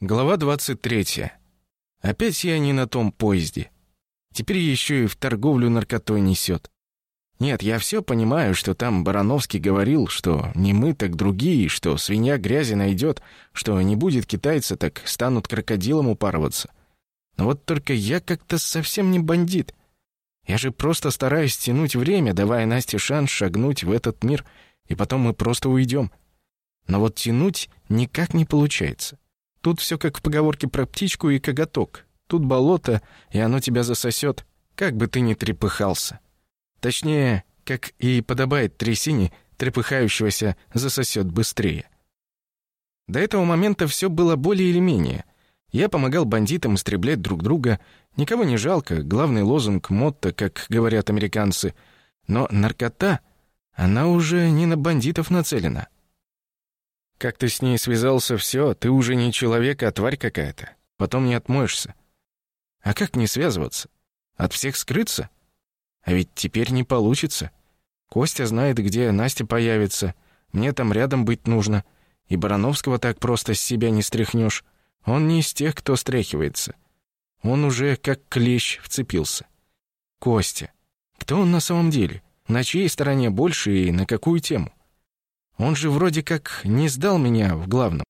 Глава 23. Опять я не на том поезде. Теперь еще и в торговлю наркотой несет. Нет, я все понимаю, что там Барановский говорил, что не мы, так другие, что свинья грязи найдет, что не будет китайца, так станут крокодилом упарываться. Но вот только я как-то совсем не бандит. Я же просто стараюсь тянуть время, давая Насте шанс шагнуть в этот мир, и потом мы просто уйдем. Но вот тянуть никак не получается. Тут все как в поговорке про птичку и коготок. Тут болото, и оно тебя засосет, как бы ты ни трепыхался. Точнее, как и подобает трясине, трепыхающегося засосет быстрее. До этого момента все было более или менее. Я помогал бандитам истреблять друг друга, никого не жалко, главный лозунг мотто, как говорят американцы. Но наркота, она уже не на бандитов нацелена. Как ты с ней связался, все, ты уже не человек, а тварь какая-то. Потом не отмоешься. А как не связываться? От всех скрыться? А ведь теперь не получится. Костя знает, где Настя появится. Мне там рядом быть нужно. И Барановского так просто с себя не стряхнешь. Он не из тех, кто стряхивается. Он уже как клещ вцепился. Костя. Кто он на самом деле? На чьей стороне больше и на какую тему? Он же вроде как не сдал меня в главном.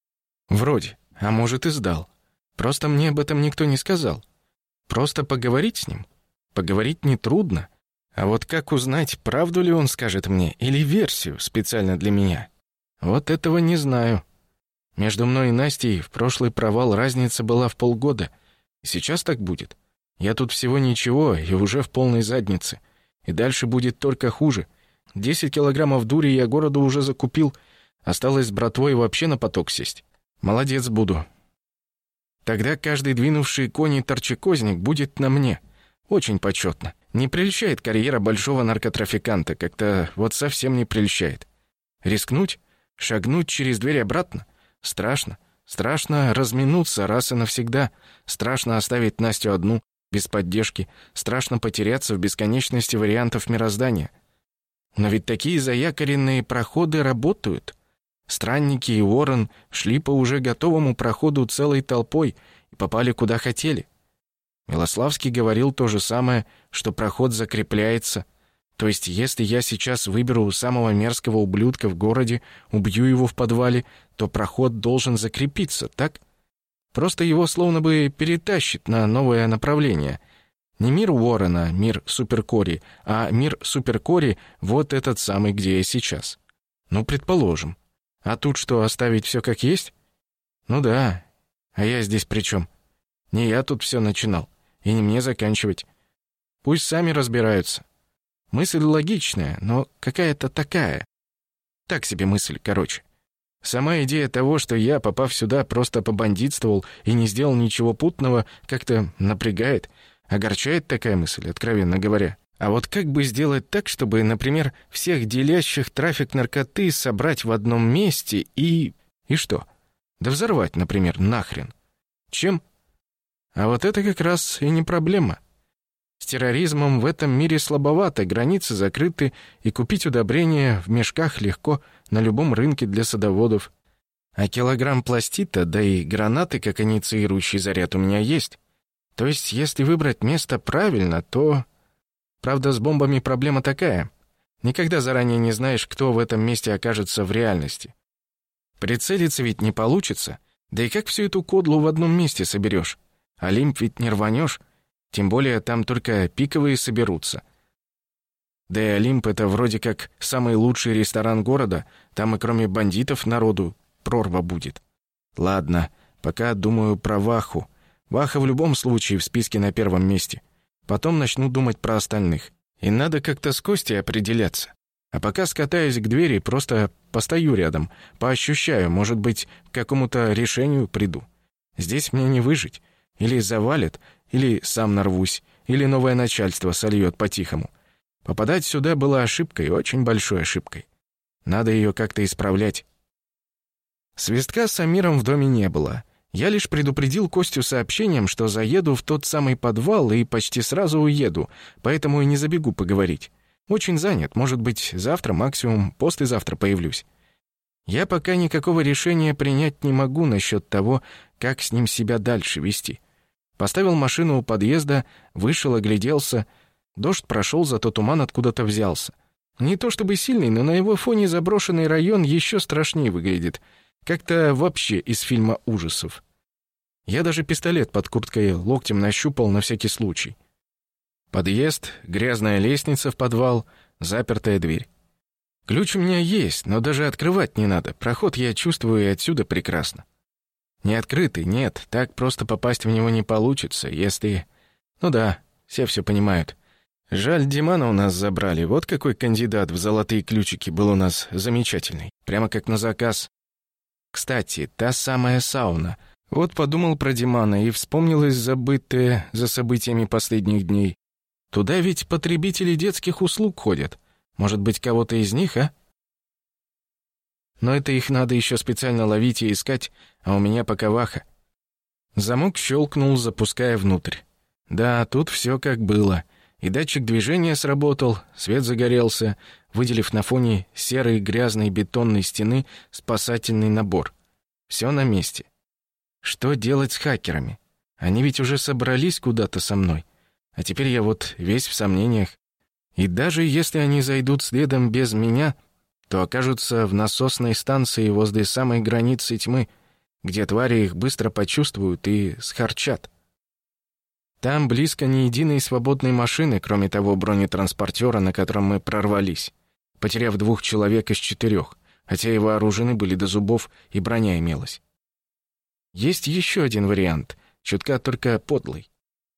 Вроде, а может и сдал. Просто мне об этом никто не сказал. Просто поговорить с ним. Поговорить нетрудно. А вот как узнать, правду ли он скажет мне или версию специально для меня? Вот этого не знаю. Между мной и Настей в прошлый провал разница была в полгода. Сейчас так будет. Я тут всего ничего и уже в полной заднице. И дальше будет только хуже. Десять килограммов дури я городу уже закупил. Осталось с братвой вообще на поток сесть. Молодец буду. Тогда каждый двинувший кони торчекозник будет на мне. Очень почетно. Не прельщает карьера большого наркотрафиканта, как-то вот совсем не прельщает. Рискнуть? Шагнуть через дверь обратно? Страшно. Страшно разминуться раз и навсегда. Страшно оставить Настю одну, без поддержки. Страшно потеряться в бесконечности вариантов мироздания. Но ведь такие заякоренные проходы работают. Странники и Ворон шли по уже готовому проходу целой толпой и попали куда хотели. Милославский говорил то же самое, что проход закрепляется. То есть, если я сейчас выберу самого мерзкого ублюдка в городе, убью его в подвале, то проход должен закрепиться, так? Просто его словно бы перетащит на новое направление — не мир Уоррена, мир Суперкори, а мир Суперкори — вот этот самый, где я сейчас. Ну, предположим. А тут что, оставить все как есть? Ну да. А я здесь при чем? Не я тут все начинал. И не мне заканчивать. Пусть сами разбираются. Мысль логичная, но какая-то такая. Так себе мысль, короче. Сама идея того, что я, попав сюда, просто побандитствовал и не сделал ничего путного, как-то напрягает — Огорчает такая мысль, откровенно говоря. А вот как бы сделать так, чтобы, например, всех делящих трафик наркоты собрать в одном месте и... И что? Да взорвать, например, нахрен. Чем? А вот это как раз и не проблема. С терроризмом в этом мире слабовато, границы закрыты, и купить удобрения в мешках легко на любом рынке для садоводов. А килограмм пластита, да и гранаты, как инициирующий заряд, у меня есть. То есть, если выбрать место правильно, то... Правда, с бомбами проблема такая. Никогда заранее не знаешь, кто в этом месте окажется в реальности. Прицелиться ведь не получится. Да и как всю эту кодлу в одном месте соберешь? Олимп ведь не рванешь. Тем более там только пиковые соберутся. Да и Олимп — это вроде как самый лучший ресторан города. Там и кроме бандитов народу прорва будет. Ладно, пока думаю про Ваху — Ваха в любом случае в списке на первом месте. Потом начну думать про остальных. И надо как-то с Костей определяться. А пока скатаюсь к двери, просто постою рядом, поощущаю, может быть, к какому-то решению приду. Здесь мне не выжить. Или завалят, или сам нарвусь, или новое начальство сольет по-тихому. Попадать сюда было ошибкой, очень большой ошибкой. Надо ее как-то исправлять. Свистка с Амиром в доме не было — я лишь предупредил Костю сообщением, что заеду в тот самый подвал и почти сразу уеду, поэтому и не забегу поговорить. Очень занят, может быть, завтра, максимум послезавтра появлюсь. Я пока никакого решения принять не могу насчет того, как с ним себя дальше вести. Поставил машину у подъезда, вышел, огляделся. Дождь прошел, зато туман откуда-то взялся. Не то чтобы сильный, но на его фоне заброшенный район еще страшнее выглядит. Как-то вообще из фильма ужасов. Я даже пистолет под курткой локтем нащупал на всякий случай. Подъезд, грязная лестница в подвал, запертая дверь. Ключ у меня есть, но даже открывать не надо. Проход я чувствую и отсюда прекрасно. Не открытый, нет, так просто попасть в него не получится, если... Ну да, все все понимают. Жаль, Димана у нас забрали. Вот какой кандидат в золотые ключики был у нас замечательный. Прямо как на заказ. Кстати, та самая сауна. Вот подумал про Димана и вспомнилось забытое за событиями последних дней. Туда ведь потребители детских услуг ходят. Может быть, кого-то из них, а? Но это их надо еще специально ловить и искать, а у меня пока ваха. Замок щелкнул, запуская внутрь. Да, тут все как было. И датчик движения сработал, свет загорелся, выделив на фоне серой грязной бетонной стены спасательный набор. Все на месте. Что делать с хакерами? Они ведь уже собрались куда-то со мной. А теперь я вот весь в сомнениях. И даже если они зайдут следом без меня, то окажутся в насосной станции возле самой границы тьмы, где твари их быстро почувствуют и схарчат. Там близко ни единой свободной машины, кроме того бронетранспортера, на котором мы прорвались, потеряв двух человек из четырех, хотя и вооружены были до зубов, и броня имелась. Есть еще один вариант, чутка только подлый.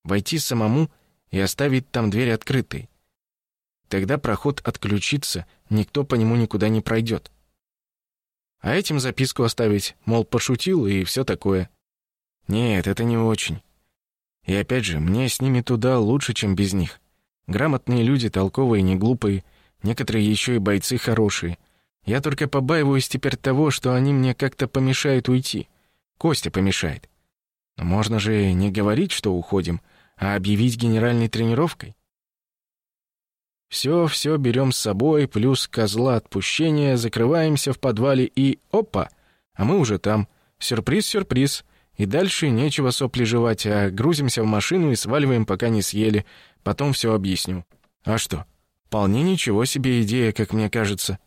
Войти самому и оставить там дверь открытой, Тогда проход отключится, никто по нему никуда не пройдет. А этим записку оставить, мол, пошутил и все такое. Нет, это не очень. И опять же, мне с ними туда лучше, чем без них. Грамотные люди, толковые, не глупые, некоторые еще и бойцы хорошие. Я только побаиваюсь теперь того, что они мне как-то помешают уйти. Костя помешает. Но можно же не говорить, что уходим, а объявить генеральной тренировкой. Все, все берем с собой, плюс козла отпущения, закрываемся в подвале и... Опа! А мы уже там. Сюрприз-сюрприз. И дальше нечего сопли жевать, а грузимся в машину и сваливаем, пока не съели. Потом все объясню. А что? Вполне ничего себе идея, как мне кажется.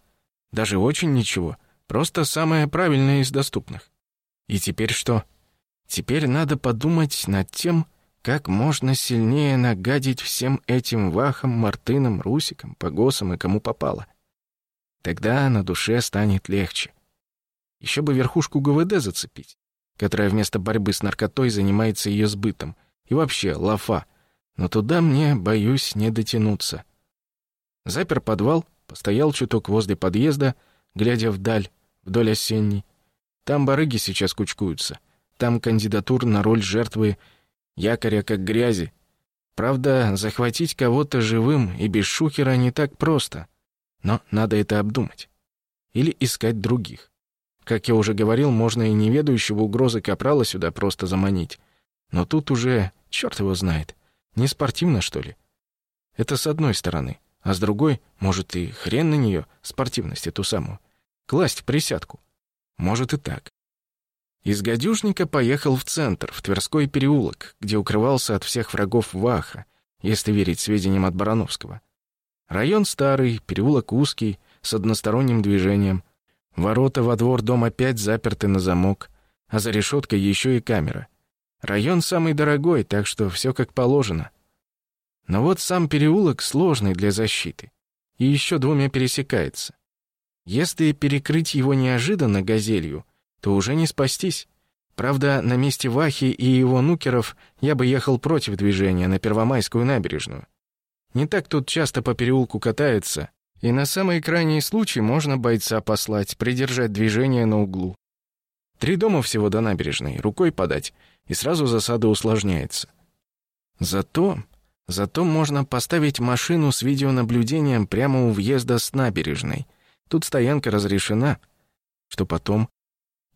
Даже очень ничего. Просто самое правильное из доступных. И теперь что? Теперь надо подумать над тем, как можно сильнее нагадить всем этим вахам, мартынам, русикам, погосам и кому попало. Тогда на душе станет легче. Еще бы верхушку ГВД зацепить, которая вместо борьбы с наркотой занимается ее сбытом. И вообще, лафа. Но туда мне, боюсь, не дотянуться. Запер подвал, постоял чуток возле подъезда, глядя вдаль, вдоль осенней. Там барыги сейчас кучкуются. Там кандидатур на роль жертвы якоря как грязи. Правда, захватить кого-то живым и без шухера не так просто, но надо это обдумать. Или искать других. Как я уже говорил, можно и неведающего угрозы капрала сюда просто заманить. Но тут уже, черт его знает, не спортивно, что ли? Это с одной стороны. А с другой, может, и хрен на нее, спортивность эту самую. Класть в присядку. Может и так. Из гадюшника поехал в центр, в Тверской переулок, где укрывался от всех врагов Ваха, если верить сведениям от Барановского. Район старый, переулок узкий, с односторонним движением. Ворота во двор дома опять заперты на замок, а за решеткой еще и камера. Район самый дорогой, так что все как положено. Но вот сам переулок сложный для защиты. И еще двумя пересекается. Если перекрыть его неожиданно газелью, то уже не спастись. Правда, на месте Вахи и его нукеров я бы ехал против движения на Первомайскую набережную. Не так тут часто по переулку катается, и на самый крайний случай можно бойца послать, придержать движение на углу. Три дома всего до набережной, рукой подать, и сразу засада усложняется. Зато, зато можно поставить машину с видеонаблюдением прямо у въезда с набережной. Тут стоянка разрешена, что потом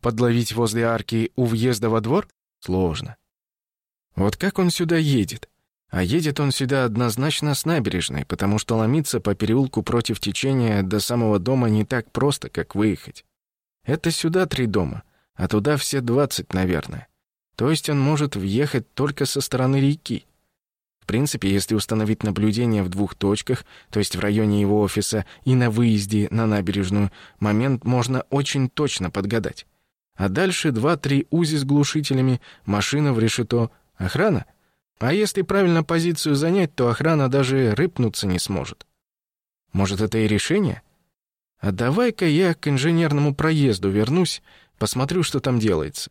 Подловить возле арки у въезда во двор? Сложно. Вот как он сюда едет? А едет он сюда однозначно с набережной, потому что ломиться по переулку против течения до самого дома не так просто, как выехать. Это сюда три дома, а туда все двадцать, наверное. То есть он может въехать только со стороны реки. В принципе, если установить наблюдение в двух точках, то есть в районе его офиса и на выезде на набережную, момент можно очень точно подгадать. А дальше два-три УЗИ с глушителями, машина в решето, охрана. А если правильно позицию занять, то охрана даже рыпнуться не сможет. Может, это и решение? А давай-ка я к инженерному проезду вернусь, посмотрю, что там делается.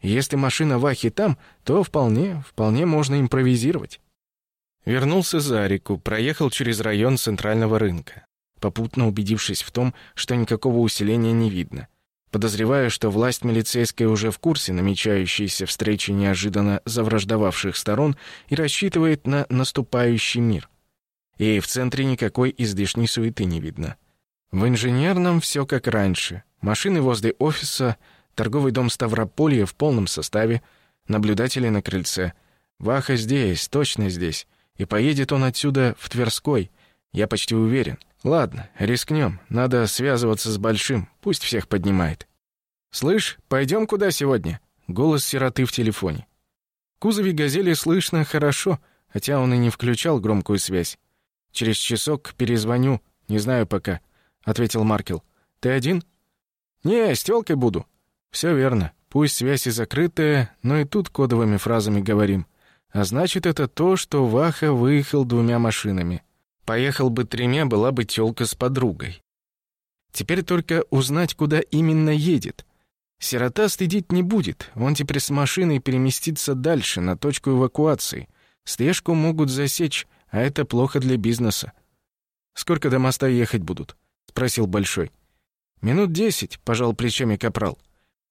Если машина Вахи там, то вполне, вполне можно импровизировать. Вернулся за реку, проехал через район центрального рынка, попутно убедившись в том, что никакого усиления не видно. Подозревая, что власть милицейская уже в курсе намечающейся встречи неожиданно завраждовавших сторон и рассчитывает на наступающий мир. И в центре никакой излишней суеты не видно. В инженерном все как раньше. Машины возле офиса, торговый дом Ставрополья в полном составе, наблюдатели на крыльце. Ваха здесь, точно здесь. И поедет он отсюда в Тверской, я почти уверен. Ладно, рискнем. Надо связываться с Большим, пусть всех поднимает. «Слышь, пойдем куда сегодня?» Голос сироты в телефоне. В кузове «Газели» слышно хорошо, хотя он и не включал громкую связь. «Через часок перезвоню, не знаю пока», — ответил Маркел. «Ты один?» «Не, с тёлкой буду». «Всё верно. Пусть связь и закрытая, но и тут кодовыми фразами говорим. А значит, это то, что Ваха выехал двумя машинами. Поехал бы тремя, была бы тёлка с подругой. Теперь только узнать, куда именно едет. Сирота стыдить не будет, он теперь с машиной переместится дальше, на точку эвакуации. Слежку могут засечь, а это плохо для бизнеса. «Сколько до моста ехать будут?» — спросил Большой. «Минут десять», — пожал плечами Капрал.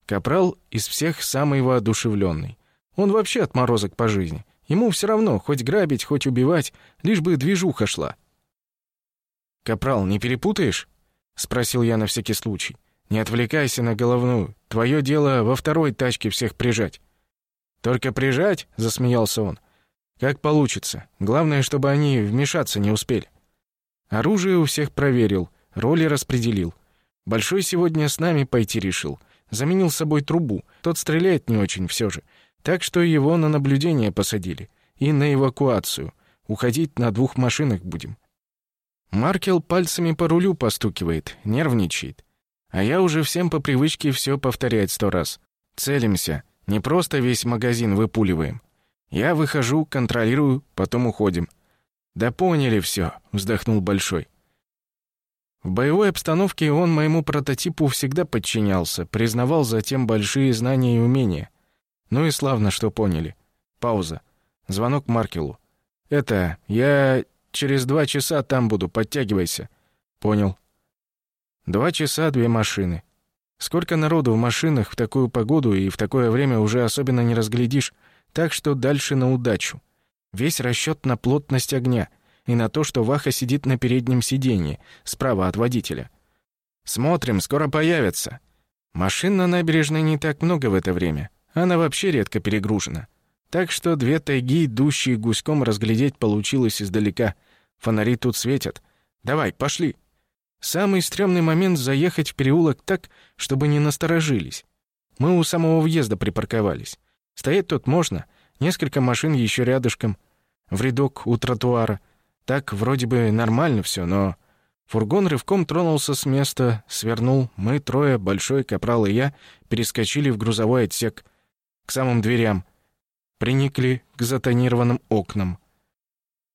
Капрал из всех самый воодушевленный. Он вообще отморозок по жизни. Ему все равно, хоть грабить, хоть убивать, лишь бы движуха шла. «Капрал, не перепутаешь?» — спросил я на всякий случай. «Не отвлекайся на головную. Твое дело во второй тачке всех прижать». «Только прижать?» — засмеялся он. «Как получится. Главное, чтобы они вмешаться не успели». Оружие у всех проверил, роли распределил. Большой сегодня с нами пойти решил. Заменил с собой трубу. Тот стреляет не очень все же. Так что его на наблюдение посадили. И на эвакуацию. Уходить на двух машинах будем. Маркел пальцами по рулю постукивает, нервничает. А я уже всем по привычке все повторять сто раз. Целимся. Не просто весь магазин выпуливаем. Я выхожу, контролирую, потом уходим. «Да поняли все», — вздохнул Большой. В боевой обстановке он моему прототипу всегда подчинялся, признавал затем большие знания и умения. Ну и славно, что поняли. Пауза. Звонок Маркелу. «Это, я через два часа там буду, подтягивайся». «Понял». Два часа, две машины. Сколько народу в машинах в такую погоду и в такое время уже особенно не разглядишь, так что дальше на удачу. Весь расчет на плотность огня и на то, что Ваха сидит на переднем сиденье, справа от водителя. «Смотрим, скоро появятся». Машин на набережной не так много в это время. Она вообще редко перегружена. Так что две тайги, идущие гуськом, разглядеть получилось издалека. Фонари тут светят. Давай, пошли. Самый стрёмный момент — заехать в переулок так, чтобы не насторожились. Мы у самого въезда припарковались. Стоять тут можно, несколько машин еще рядышком, в рядок у тротуара. Так вроде бы нормально все, но... Фургон рывком тронулся с места, свернул. Мы трое, Большой, Капрал и я, перескочили в грузовой отсек к самым дверям, приникли к затонированным окнам.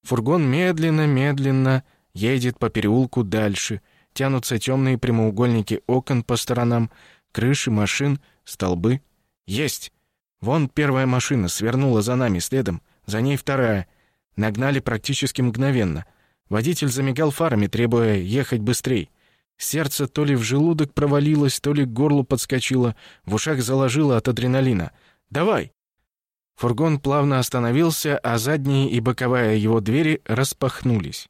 Фургон медленно-медленно едет по переулку дальше, тянутся темные прямоугольники окон по сторонам, крыши машин, столбы. Есть! Вон первая машина свернула за нами следом, за ней вторая. Нагнали практически мгновенно. Водитель замигал фарами, требуя ехать быстрей. Сердце то ли в желудок провалилось, то ли к горлу подскочило, в ушах заложило от адреналина — Давай!» Фургон плавно остановился, а задние и боковая его двери распахнулись.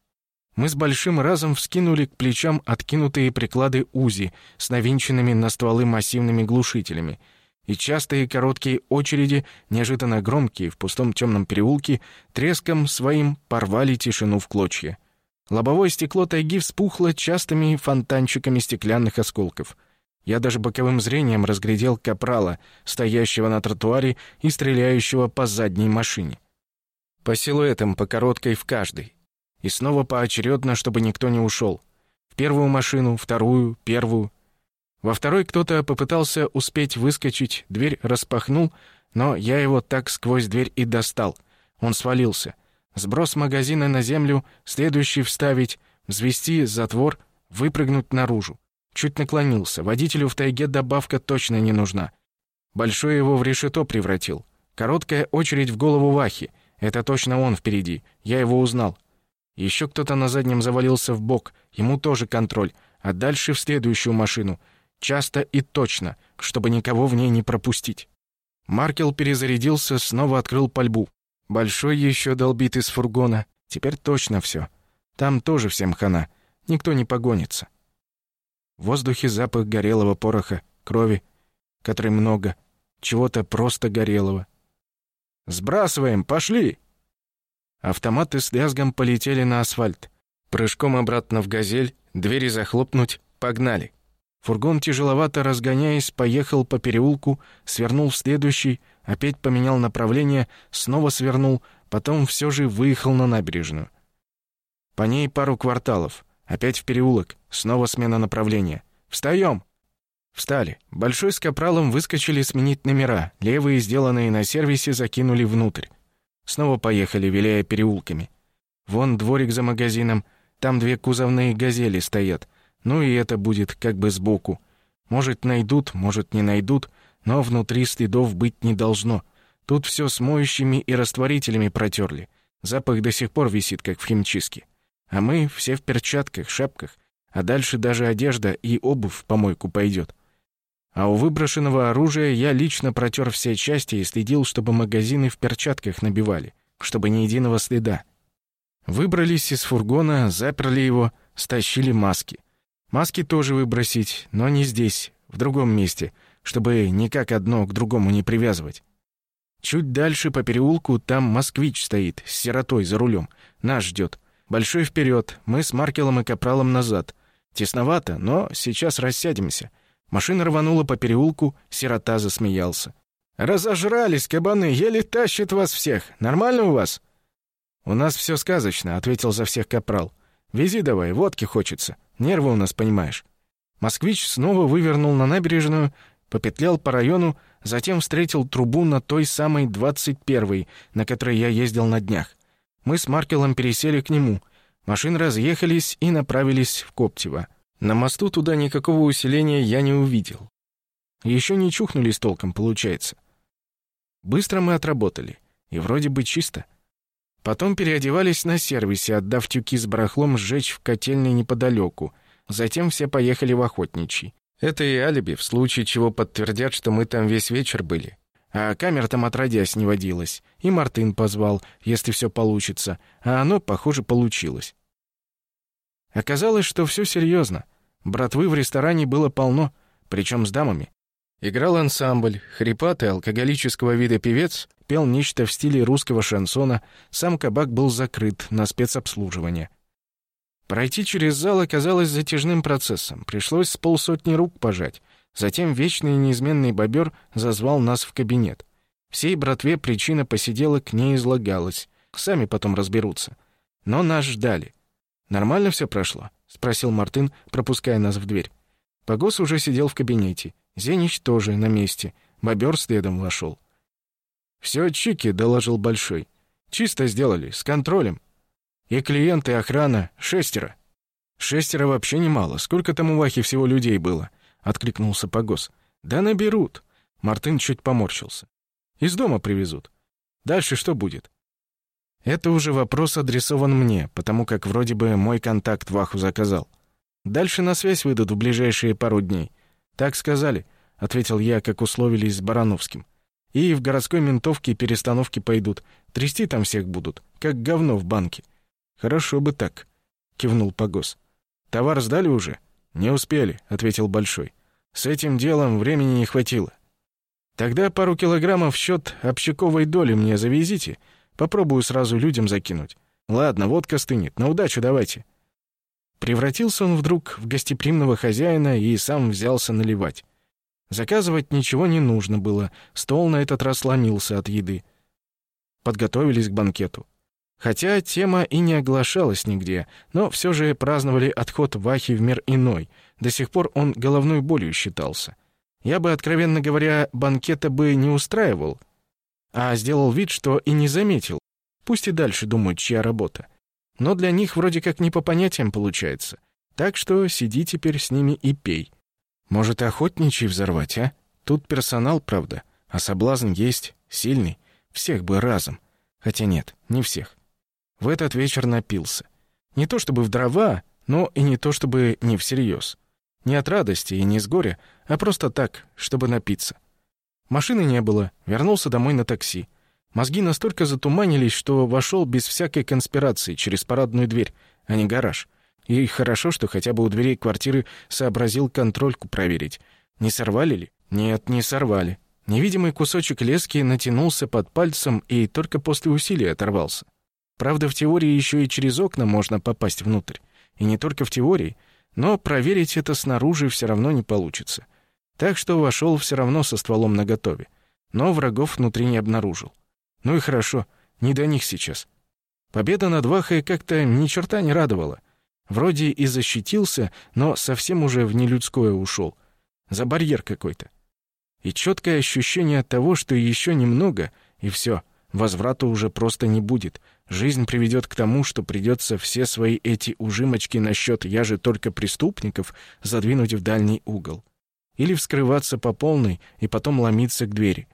Мы с большим разом вскинули к плечам откинутые приклады УЗИ с навинченными на стволы массивными глушителями, и частые короткие очереди, неожиданно громкие в пустом темном переулке, треском своим порвали тишину в клочья. Лобовое стекло тайги вспухло частыми фонтанчиками стеклянных осколков. Я даже боковым зрением разглядел капрала, стоящего на тротуаре и стреляющего по задней машине. По силуэтам, по короткой в каждой. И снова поочередно, чтобы никто не ушел. В первую машину, вторую, первую. Во второй кто-то попытался успеть выскочить, дверь распахнул, но я его так сквозь дверь и достал. Он свалился. Сброс магазина на землю, следующий вставить, взвести затвор, выпрыгнуть наружу. Чуть наклонился. Водителю в тайге добавка точно не нужна. Большой его в решето превратил. Короткая очередь в голову Вахи. Это точно он впереди. Я его узнал. Еще кто-то на заднем завалился в бок. Ему тоже контроль. А дальше в следующую машину. Часто и точно, чтобы никого в ней не пропустить. Маркел перезарядился, снова открыл пальбу. Большой еще долбит из фургона. Теперь точно все. Там тоже всем хана. Никто не погонится. В воздухе запах горелого пороха, крови, которой много, чего-то просто горелого. «Сбрасываем, пошли!» Автоматы с лязгом полетели на асфальт. Прыжком обратно в «Газель», двери захлопнуть, погнали. Фургон, тяжеловато разгоняясь, поехал по переулку, свернул в следующий, опять поменял направление, снова свернул, потом все же выехал на набережную. По ней пару кварталов. Опять в переулок. Снова смена направления. «Встаем!» Встали. Большой с капралом выскочили сменить номера. Левые, сделанные на сервисе, закинули внутрь. Снова поехали, виляя переулками. Вон дворик за магазином. Там две кузовные «Газели» стоят. Ну и это будет как бы сбоку. Может, найдут, может, не найдут, но внутри следов быть не должно. Тут все с моющими и растворителями протерли. Запах до сих пор висит, как в химчистке. А мы все в перчатках, шапках, а дальше даже одежда и обувь в помойку пойдет. А у выброшенного оружия я лично протер все части и следил, чтобы магазины в перчатках набивали, чтобы ни единого следа. Выбрались из фургона, заперли его, стащили маски. Маски тоже выбросить, но не здесь, в другом месте, чтобы никак одно к другому не привязывать. Чуть дальше по переулку там москвич стоит с сиротой за рулем. Нас ждет. Большой вперед, мы с Маркелом и Капралом назад. Тесновато, но сейчас рассядемся. Машина рванула по переулку, сирота засмеялся. «Разожрались, кабаны, еле тащит вас всех. Нормально у вас?» «У нас все сказочно», — ответил за всех Капрал. «Вези давай, водки хочется. Нервы у нас, понимаешь». Москвич снова вывернул на набережную, попетлял по району, затем встретил трубу на той самой 21-й, на которой я ездил на днях. Мы с Маркелом пересели к нему. Машины разъехались и направились в Коптево. На мосту туда никакого усиления я не увидел. Еще не чухнулись толком, получается. Быстро мы отработали. И вроде бы чисто. Потом переодевались на сервисе, отдав тюки с барахлом сжечь в котельной неподалеку. Затем все поехали в охотничий. Это и алиби, в случае чего подтвердят, что мы там весь вечер были. А камер там отродясь не водилось. И Мартын позвал, если все получится. А оно, похоже, получилось. Оказалось, что все серьезно. Братвы в ресторане было полно, причем с дамами. Играл ансамбль, хрипатый алкоголического вида певец пел нечто в стиле русского шансона, сам кабак был закрыт на спецобслуживание. Пройти через зал оказалось затяжным процессом, пришлось с полсотни рук пожать. Затем вечный и неизменный бобер зазвал нас в кабинет. Всей братве причина посиделок не излагалась. Сами потом разберутся. Но нас ждали. «Нормально все прошло?» — спросил Мартын, пропуская нас в дверь. Погос уже сидел в кабинете. Зенич тоже на месте. Бобер следом вошел. «Все чики», — доложил Большой. «Чисто сделали, с контролем. И клиенты, и охрана — шестеро». «Шестеро вообще немало. Сколько там у Вахи всего людей было?» Откликнулся Погос. Да наберут. Мартын чуть поморщился. Из дома привезут. Дальше что будет? Это уже вопрос адресован мне, потому как вроде бы мой контакт Ваху заказал. Дальше на связь выйдут в ближайшие пару дней. Так сказали, ответил я, как условились с Барановским. И в городской ментовке перестановки пойдут. Трясти там всех будут, как говно в банке. Хорошо бы так, кивнул Погос. Товар сдали уже? Не успели, ответил Большой. С этим делом времени не хватило. Тогда пару килограммов в счет общаковой доли мне завезите. Попробую сразу людям закинуть. Ладно, водка стынет. На удачу давайте. Превратился он вдруг в гостеприимного хозяина и сам взялся наливать. Заказывать ничего не нужно было, стол на этот раз ломился от еды. Подготовились к банкету. Хотя тема и не оглашалась нигде, но все же праздновали отход Вахи в мир иной. До сих пор он головной болью считался. Я бы, откровенно говоря, банкета бы не устраивал, а сделал вид, что и не заметил. Пусть и дальше думают, чья работа. Но для них вроде как не по понятиям получается. Так что сиди теперь с ними и пей. Может, охотничий взорвать, а? Тут персонал, правда, а соблазн есть, сильный. Всех бы разом. Хотя нет, не всех. В этот вечер напился. Не то чтобы в дрова, но и не то чтобы не всерьез. Не от радости и не с горя, а просто так, чтобы напиться. Машины не было, вернулся домой на такси. Мозги настолько затуманились, что вошел без всякой конспирации через парадную дверь, а не гараж. И хорошо, что хотя бы у дверей квартиры сообразил контрольку проверить. Не сорвали ли? Нет, не сорвали. Невидимый кусочек лески натянулся под пальцем и только после усилия оторвался. Правда, в теории еще и через окна можно попасть внутрь. И не только в теории, но проверить это снаружи все равно не получится. Так что вошел все равно со стволом наготове. Но врагов внутри не обнаружил. Ну и хорошо, не до них сейчас. Победа над Вахой как-то ни черта не радовала. Вроде и защитился, но совсем уже в нелюдское ушел. За барьер какой-то. И четкое ощущение того, что еще немного, и все, возврата уже просто не будет — Жизнь приведет к тому, что придется все свои эти ужимочки насчет «я же только преступников» задвинуть в дальний угол. Или вскрываться по полной и потом ломиться к двери.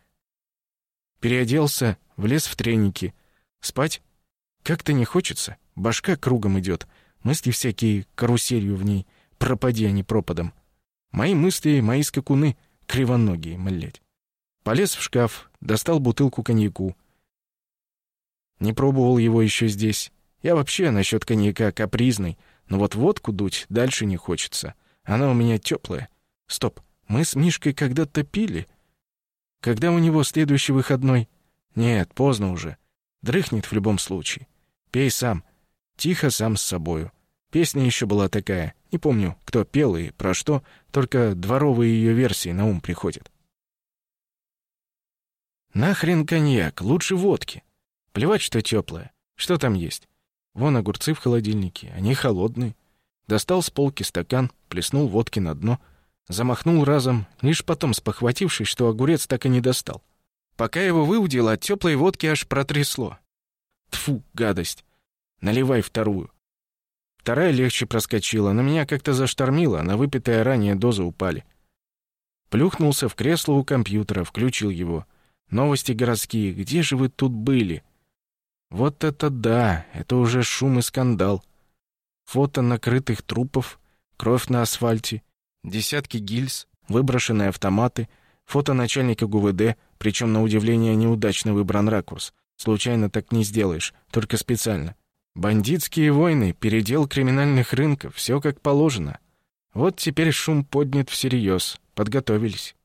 Переоделся, влез в треники. Спать? Как-то не хочется. Башка кругом идет. Мысли всякие каруселью в ней. Пропади они пропадом. Мои мысли, мои скакуны, кривоногие, млять. Полез в шкаф, достал бутылку коньяку, не пробовал его еще здесь. Я вообще насчет коньяка капризный, но вот водку дуть дальше не хочется. Она у меня теплая. Стоп, мы с Мишкой когда-то пили. Когда у него следующий выходной? Нет, поздно уже. Дрыхнет в любом случае. Пей сам. Тихо сам с собою. Песня еще была такая. Не помню, кто пел и про что, только дворовые ее версии на ум приходят. Нахрен коньяк, лучше водки. Плевать, что теплое. Что там есть? Вон огурцы в холодильнике, они холодные. Достал с полки стакан, плеснул водки на дно, замахнул разом, лишь потом спохватившись, что огурец так и не достал. Пока его выудил, от теплой водки аж протрясло. Тфу, гадость. Наливай вторую. Вторая легче проскочила, на меня как-то заштормило, на выпитая ранее дозы упали. Плюхнулся в кресло у компьютера, включил его. Новости городские, где же вы тут были? Вот это да, это уже шум и скандал. Фото накрытых трупов, кровь на асфальте, десятки гильз, выброшенные автоматы, фото начальника ГУВД, причем на удивление неудачно выбран ракурс. Случайно так не сделаешь, только специально. Бандитские войны, передел криминальных рынков, все как положено. Вот теперь шум поднят всерьез, подготовились.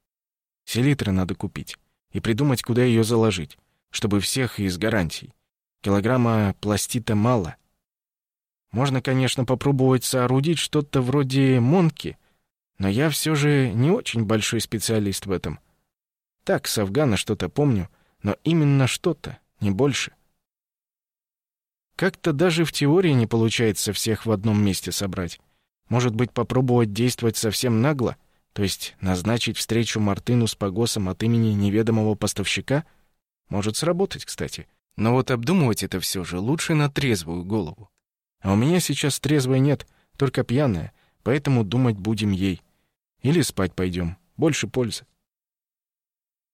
Селитры надо купить и придумать, куда ее заложить, чтобы всех из гарантий. Килограмма пластита мало. Можно, конечно, попробовать соорудить что-то вроде монки, но я все же не очень большой специалист в этом. Так, с Афгана что-то помню, но именно что-то, не больше. Как-то даже в теории не получается всех в одном месте собрать. Может быть, попробовать действовать совсем нагло, то есть назначить встречу Мартыну с Погосом от имени неведомого поставщика? Может сработать, кстати. Но вот обдумывать это все же лучше на трезвую голову. А у меня сейчас трезвой нет, только пьяная, поэтому думать будем ей. Или спать пойдем. Больше пользы.